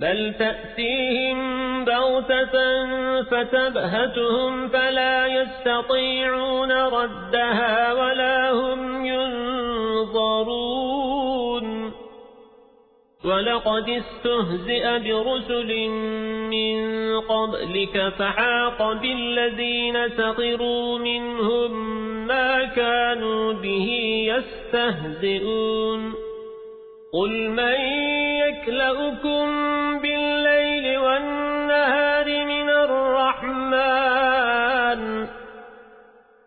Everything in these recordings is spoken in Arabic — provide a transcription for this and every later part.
بل تأتيهم بغتة فتبهتهم فلا يستطيعون ردها ولا هم ينظرون ولقد استهزئ برسل من قبلك فحاق بالذين سقروا منهم ما كانوا به يستهزئون قل من يكلأكم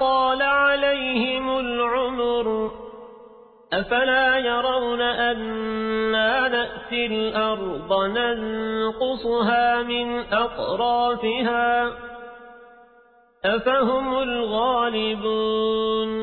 طال عليهم العمر أفلا يرون أنا نأتي الأرض ننقصها من أطرافها أفهم الغالبون